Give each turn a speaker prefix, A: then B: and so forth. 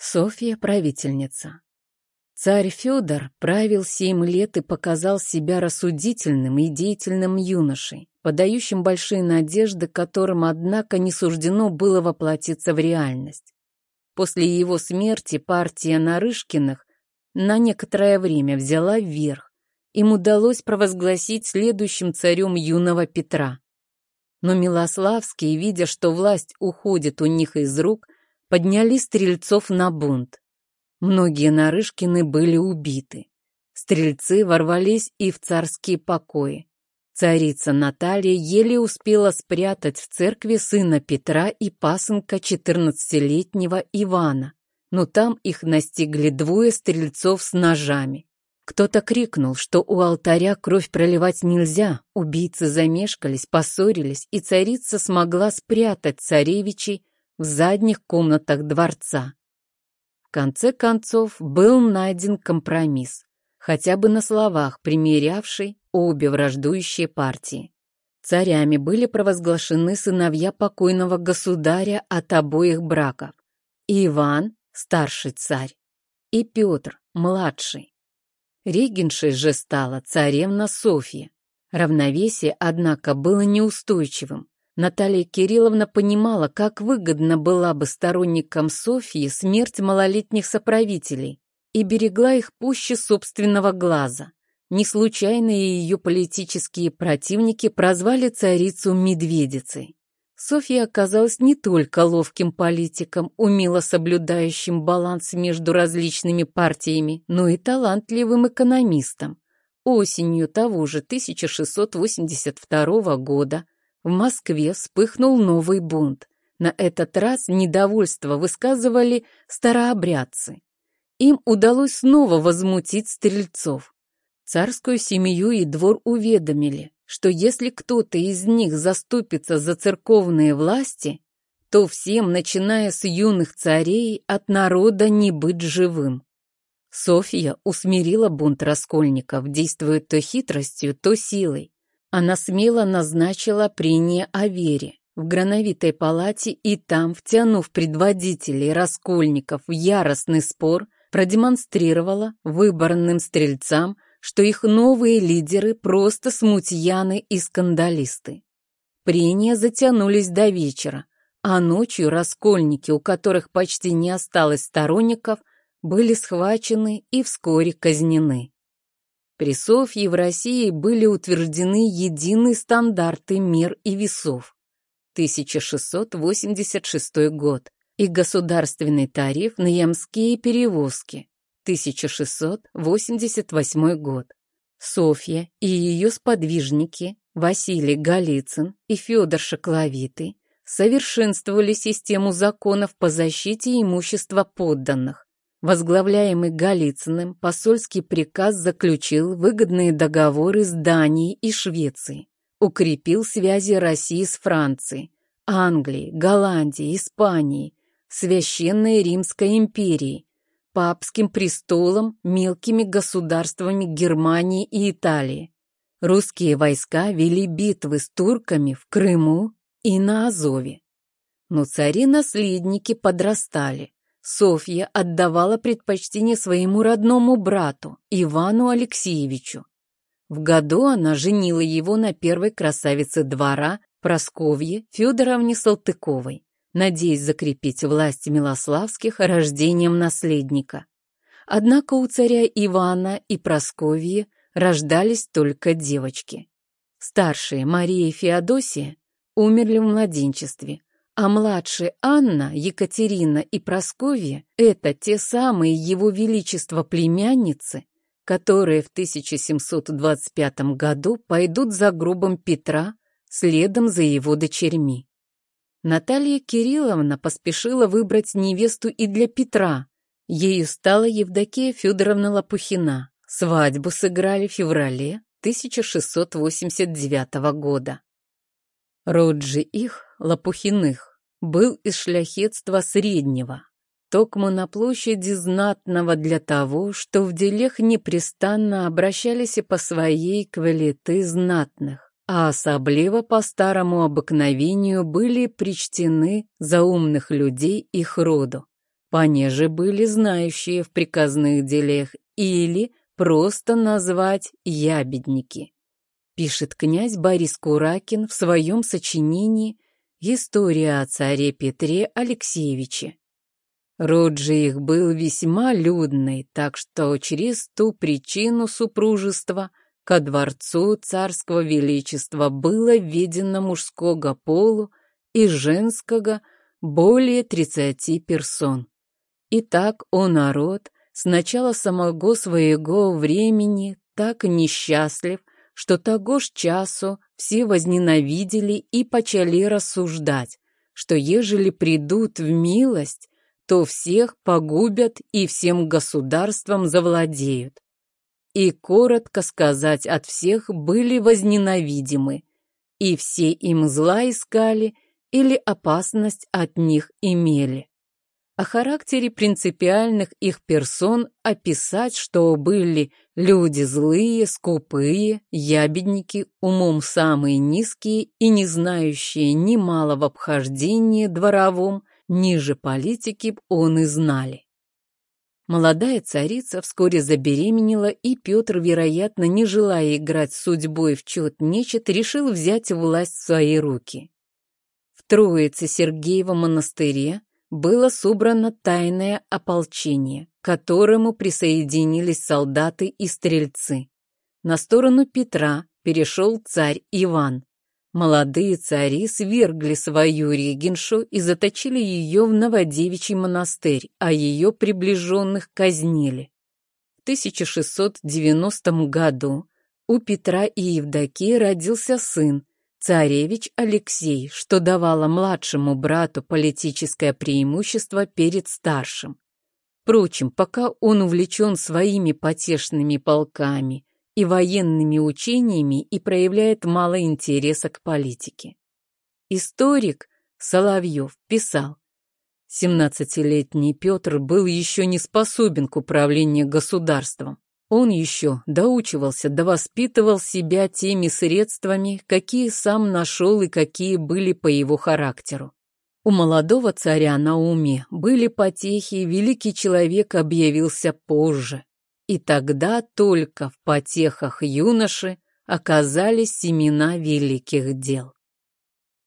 A: Софья – правительница. Царь Федор правил семь лет и показал себя рассудительным и деятельным юношей, подающим большие надежды, которым, однако, не суждено было воплотиться в реальность. После его смерти партия Нарышкиных на некоторое время взяла вверх. Им удалось провозгласить следующим царем юного Петра. Но Милославские, видя, что власть уходит у них из рук, подняли стрельцов на бунт. Многие Нарышкины были убиты. Стрельцы ворвались и в царские покои. Царица Наталья еле успела спрятать в церкви сына Петра и пасынка 14-летнего Ивана, но там их настигли двое стрельцов с ножами. Кто-то крикнул, что у алтаря кровь проливать нельзя, убийцы замешкались, поссорились, и царица смогла спрятать царевичей в задних комнатах дворца. В конце концов был найден компромисс, хотя бы на словах примирявший обе враждующие партии. Царями были провозглашены сыновья покойного государя от обоих браков. Иван, старший царь, и Петр, младший. Регеншей же стала царевна Софья. Равновесие, однако, было неустойчивым. Наталья Кирилловна понимала, как выгодно была бы сторонникам Софьи смерть малолетних соправителей и берегла их пуще собственного глаза. Не случайно ее политические противники прозвали царицу Медведицей. Софья оказалась не только ловким политиком, умело соблюдающим баланс между различными партиями, но и талантливым экономистом. Осенью того же 1682 года в Москве вспыхнул новый бунт. На этот раз недовольство высказывали старообрядцы. Им удалось снова возмутить стрельцов. Царскую семью и двор уведомили, что если кто-то из них заступится за церковные власти, то всем, начиная с юных царей, от народа не быть живым. Софья усмирила бунт раскольников, действуя то хитростью, то силой. Она смело назначила прение о вере в Грановитой палате и там, втянув предводителей раскольников в яростный спор, продемонстрировала выборным стрельцам, что их новые лидеры просто смутьяны и скандалисты. Прения затянулись до вечера, а ночью раскольники, у которых почти не осталось сторонников, были схвачены и вскоре казнены. При Софье в России были утверждены единые стандарты мер и весов. 1686 год и государственный тариф на ямские перевозки. 1688 год. Софья и ее сподвижники Василий Голицын и Федор Шокловитый совершенствовали систему законов по защите имущества подданных, Возглавляемый Голицыным, посольский приказ заключил выгодные договоры с Данией и Швецией, укрепил связи России с Францией, Англией, Голландией, Испанией, Священной Римской империей, папским престолом, мелкими государствами Германии и Италии. Русские войска вели битвы с турками в Крыму и на Азове. Но цари-наследники подрастали. Софья отдавала предпочтение своему родному брату, Ивану Алексеевичу. В году она женила его на первой красавице двора Просковье Федоровне Салтыковой, надеясь закрепить власть Милославских рождением наследника. Однако у царя Ивана и Просковьи рождались только девочки. Старшие Мария и Феодосия умерли в младенчестве, а младшие Анна, Екатерина и Просковья – это те самые его величество племянницы, которые в 1725 году пойдут за гробом Петра следом за его дочерьми. Наталья Кирилловна поспешила выбрать невесту и для Петра. Ею стала Евдокия Федоровна Лопухина. Свадьбу сыграли в феврале 1689 года. Род же их, Лопухиных, был из шляхетства среднего, токмо на площади знатного для того, что в делех непрестанно обращались и по своей квалиты знатных, а особливо по старому обыкновению были причтены за умных людей их роду. понеже были знающие в приказных делах или просто назвать ябедники, пишет князь Борис Куракин в своем сочинении «История о царе Петре Алексеевиче». Род же их был весьма людный, так что через ту причину супружества ко дворцу царского величества было введено мужского полу и женского более тридцати персон. И так о народ с начала самого своего времени так несчастлив, что того ж часу все возненавидели и почали рассуждать, что ежели придут в милость, то всех погубят и всем государством завладеют. И, коротко сказать, от всех были возненавидимы, и все им зла искали или опасность от них имели. О характере принципиальных их персон описать, что были люди злые, скупые, ябедники, умом самые низкие и не знающие ни малого обхождения дворовом, ниже политики он и знали. Молодая царица вскоре забеременела, и Петр, вероятно, не желая играть судьбой в чет нечет, решил взять власть в свои руки. В Троице Сергеева монастыре было собрано тайное ополчение, к которому присоединились солдаты и стрельцы. На сторону Петра перешел царь Иван, Молодые цари свергли свою регеншу и заточили ее в Новодевичий монастырь, а ее приближенных казнили. В 1690 году у Петра и Евдокии родился сын, царевич Алексей, что давало младшему брату политическое преимущество перед старшим. Впрочем, пока он увлечен своими потешными полками и военными учениями и проявляет мало интереса к политике. Историк Соловьев писал, «Семнадцатилетний Петр был еще не способен к управлению государством. Он еще доучивался, довоспитывал себя теми средствами, какие сам нашел и какие были по его характеру. У молодого царя на уме были потехи, великий человек объявился позже. И тогда только в потехах юноши оказались семена великих дел.